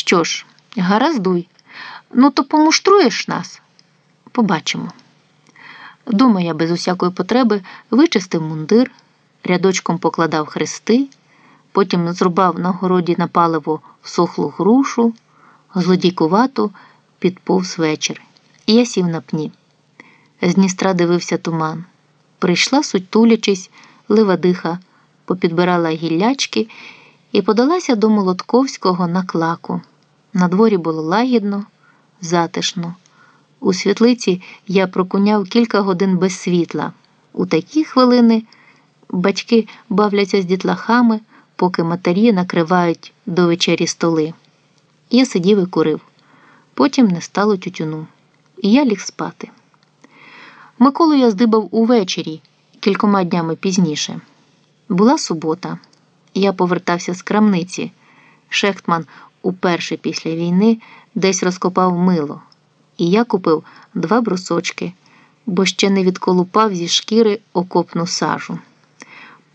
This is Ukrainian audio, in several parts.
Що ж, гараздуй. Ну, то помуштруєш нас? Побачимо. Дома я без усякої потреби вичистив мундир, рядочком покладав хрести, потім зрубав на городі на паливо всохлу грушу, злодійкувату підповз вечір. І я сів на пні. З Дністра дивився туман. Прийшла, сутулячись, ливадиха, попідбирала гіллячки і подалася до Молотковського на клаку. На дворі було лагідно, затишно. У світлиці я прокуняв кілька годин без світла. У такі хвилини батьки бавляться з дітлахами, поки матері накривають до вечері столи. Я сидів і курив. Потім не стало тютюну. І я ліг спати. Миколу я здибав увечері, кількома днями пізніше. Була субота. Я повертався з крамниці. Шехтман уперше після війни десь розкопав мило, і я купив два брусочки, бо ще не відколупав зі шкіри окопну сажу.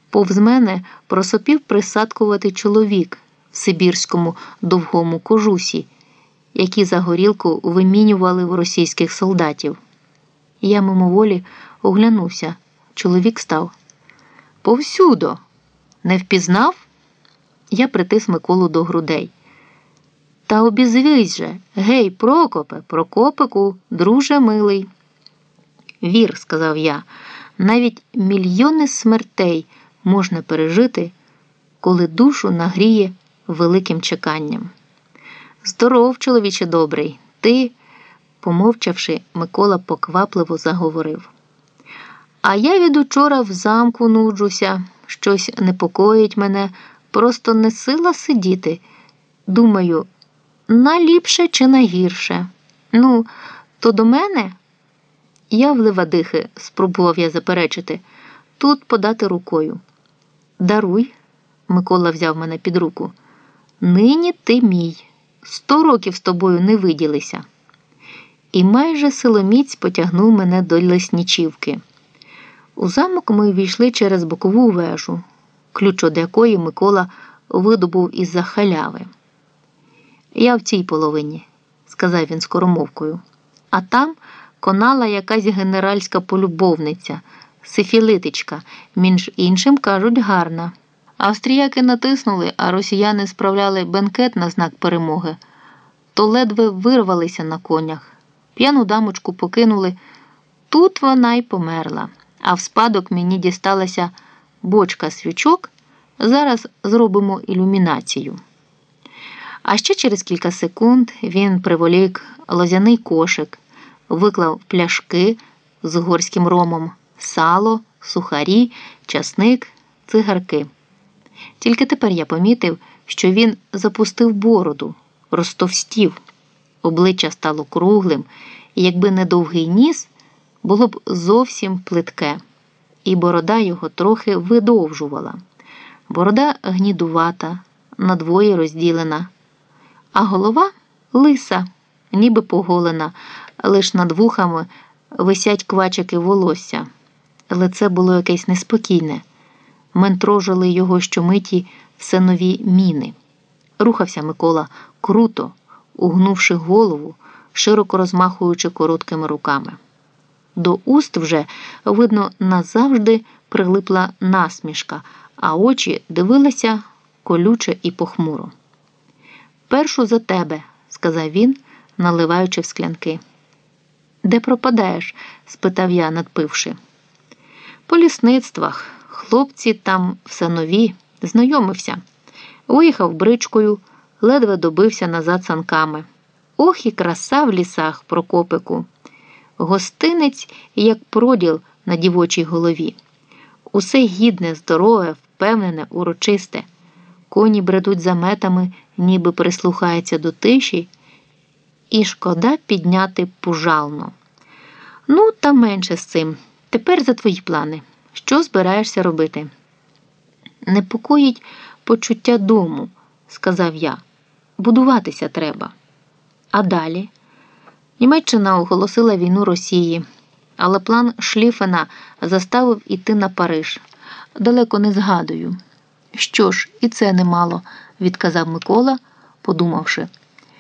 Повз мене просопів присадкувати чоловік в Сибірському довгому кожусі, які за горілку вимінювали в російських солдатів. Я мимоволі оглянувся. Чоловік став. Повсюдо. Не впізнав? Я притис Миколу до грудей. Та обізвись же, гей, Прокопе, Прокопику, друже милий. Вір, сказав я, навіть мільйони смертей можна пережити, коли душу нагріє великим чеканням. Здоров, чоловіче добрий, ти, помовчавши, Микола поквапливо заговорив. А я від учора в замку нуджуся, щось непокоїть мене, просто не сила сидіти. Думаю, наліпше чи нагірше. Ну, то до мене? Я в Левадихи, спробував я заперечити, тут подати рукою. Даруй, Микола взяв мене під руку. Нині ти мій. Сто років з тобою не виділися. І майже силоміць потягнув мене до Леснічівки. У замок ми війшли через бокову вежу, ключ од якої Микола видобув із за халяви. Я в цій половині, сказав він скоромовкою, а там конала якась генеральська полюбовниця, сифілитичка, між іншим кажуть, гарна. Австріяки натиснули, а росіяни справляли бенкет на знак перемоги, то ледве вирвалися на конях. П'яну дамочку покинули. Тут вона й померла, а в спадок мені дісталася бочка свічок. Зараз зробимо ілюмінацію. А ще через кілька секунд він приволік лозяний кошик, виклав пляшки з горським ромом, сало, сухарі, часник, цигарки. Тільки тепер я помітив, що він запустив бороду, розтовстів, обличчя стало круглим, і якби не довгий ніс, було б зовсім плитке, і борода його трохи видовжувала. Борода гнідувата, надвоє розділена, а голова лиса, ніби поголена, лиш над вухами висять квачики волосся. Лице було якесь неспокійне ментрожили його щомиті все нові міни. Рухався Микола круто, угнувши голову, широко розмахуючи короткими руками. До уст вже, видно, назавжди прилипла насмішка, а очі дивилися колюче і похмуро. Першу за тебе, сказав він, наливаючи в склянки. Де пропадаєш? спитав я, надпивши. По лісництвах. Хлопці там все нові, знайомився. Виїхав бричкою, ледве добився назад санками. Ох і краса в лісах, Прокопику. Гостинець, як проділ на дівочій голові. Усе гідне, здорове, впевнене, урочисте. Коні бредуть за метами, ніби прислухаються до тиші, і шкода підняти пужално. Ну, та менше з цим. Тепер за твої плани. Що збираєшся робити? Непокоїть почуття дому, сказав я. Будуватися треба. А далі Німеччина оголосила війну Росії, але план Шліфена заставив іти на Париж. Далеко не згадую. Що ж, і це немало, відказав Микола, подумавши.